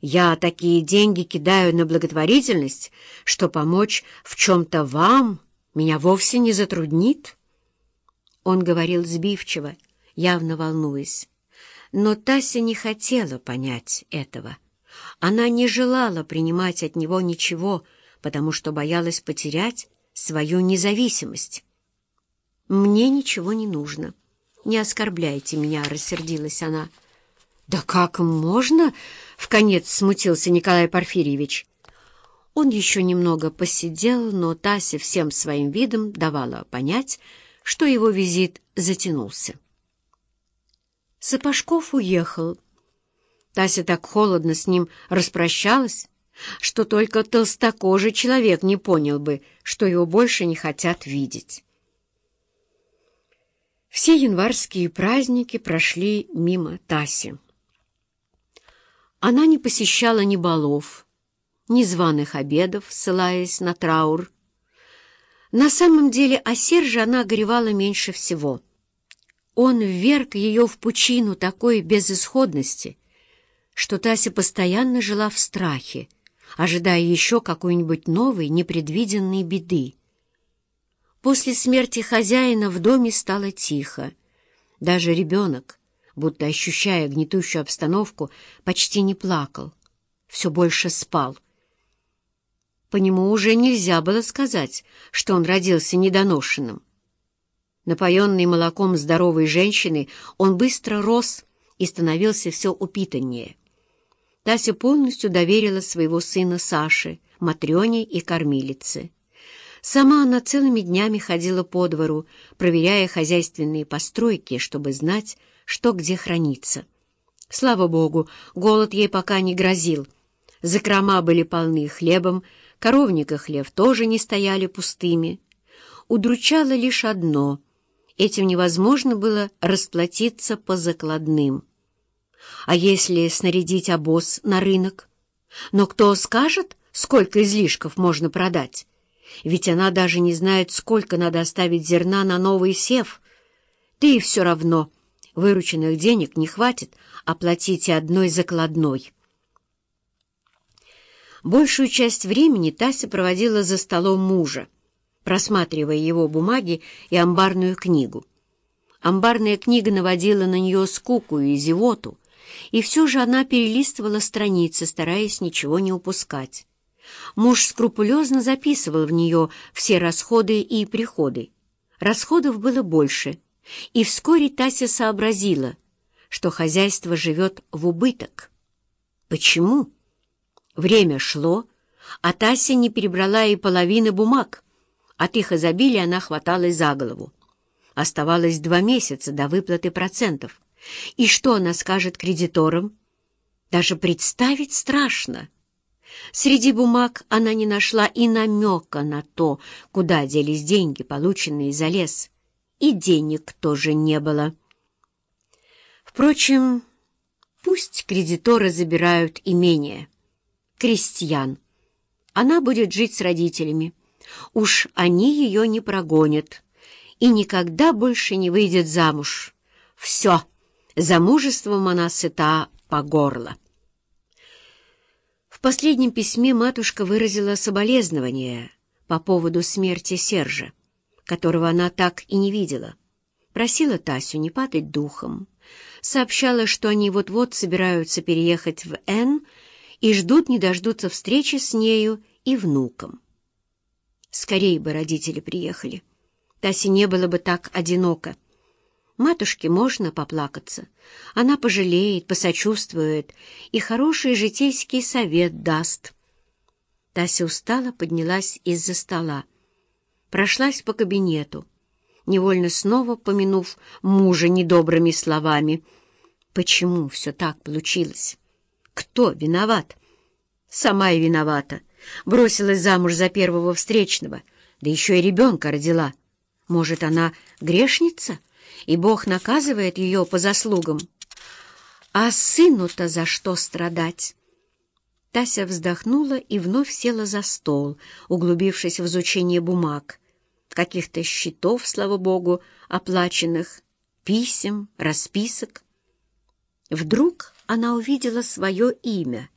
Я такие деньги кидаю на благотворительность, что помочь в чем-то вам меня вовсе не затруднит. Он говорил сбивчиво, явно волнуясь. Но Тася не хотела понять этого. Она не желала принимать от него ничего, потому что боялась потерять свою независимость. «Мне ничего не нужно. Не оскорбляйте меня», — рассердилась она. «Да как можно?» — вконец смутился Николай Порфирьевич. Он еще немного посидел, но Тася всем своим видом давала понять, что его визит затянулся. Сапожков уехал. Тася так холодно с ним распрощалась, что только толстокожий человек не понял бы, что его больше не хотят видеть. Все январские праздники прошли мимо Таси. Она не посещала ни балов, ни званых обедов, ссылаясь на траур. На самом деле о Серже она горевала меньше всего. Он вверг ее в пучину такой безысходности, что Тася постоянно жила в страхе, ожидая еще какой-нибудь новой непредвиденной беды. После смерти хозяина в доме стало тихо. Даже ребенок, будто ощущая гнетущую обстановку, почти не плакал, все больше спал. По нему уже нельзя было сказать, что он родился недоношенным. Напоенный молоком здоровой женщины, он быстро рос и становился все упитаннее. Тася полностью доверила своего сына Саше, Матрёне и кормилице. Сама она целыми днями ходила по двору, проверяя хозяйственные постройки, чтобы знать, что где хранится. Слава богу, голод ей пока не грозил. Закрома были полны хлебом, коровник и хлеб тоже не стояли пустыми. Удручало лишь одно — этим невозможно было расплатиться по закладным. А если снарядить обоз на рынок? Но кто скажет, сколько излишков можно продать? Ведь она даже не знает, сколько надо оставить зерна на новый сев. Да и все равно вырученных денег не хватит оплатить одной закладной. Большую часть времени Тася проводила за столом мужа, просматривая его бумаги и амбарную книгу. Амбарная книга наводила на нее скуку и зевоту, и все же она перелистывала страницы, стараясь ничего не упускать. Муж скрупулезно записывал в нее все расходы и приходы. Расходов было больше, и вскоре Тася сообразила, что хозяйство живет в убыток. Почему? Время шло, а Тася не перебрала и половины бумаг. От их изобилия она хваталась за голову. Оставалось два месяца до выплаты процентов. И что она скажет кредиторам? Даже представить страшно. Среди бумаг она не нашла и намека на то, куда делись деньги, полученные за лес. И денег тоже не было. Впрочем, пусть кредиторы забирают имение. Крестьян. Она будет жить с родителями. Уж они ее не прогонят. И никогда больше не выйдет замуж. Все. Замужеством она сыта по горло. В последнем письме матушка выразила соболезнование по поводу смерти Сержа, которого она так и не видела. Просила Тасю не падать духом. Сообщала, что они вот-вот собираются переехать в Н и ждут не дождутся встречи с нею и внуком. Скорее бы родители приехали. Тасе не было бы так одиноко. Матушке можно поплакаться. Она пожалеет, посочувствует и хороший житейский совет даст. Тася устала, поднялась из-за стола. Прошлась по кабинету, невольно снова помянув мужа недобрыми словами. Почему все так получилось? Кто виноват? Сама и виновата. Бросилась замуж за первого встречного, да еще и ребенка родила. Может, она грешница? — и Бог наказывает ее по заслугам. А сыну-то за что страдать? Тася вздохнула и вновь села за стол, углубившись в изучение бумаг, каких-то счетов, слава богу, оплаченных, писем, расписок. Вдруг она увидела свое имя —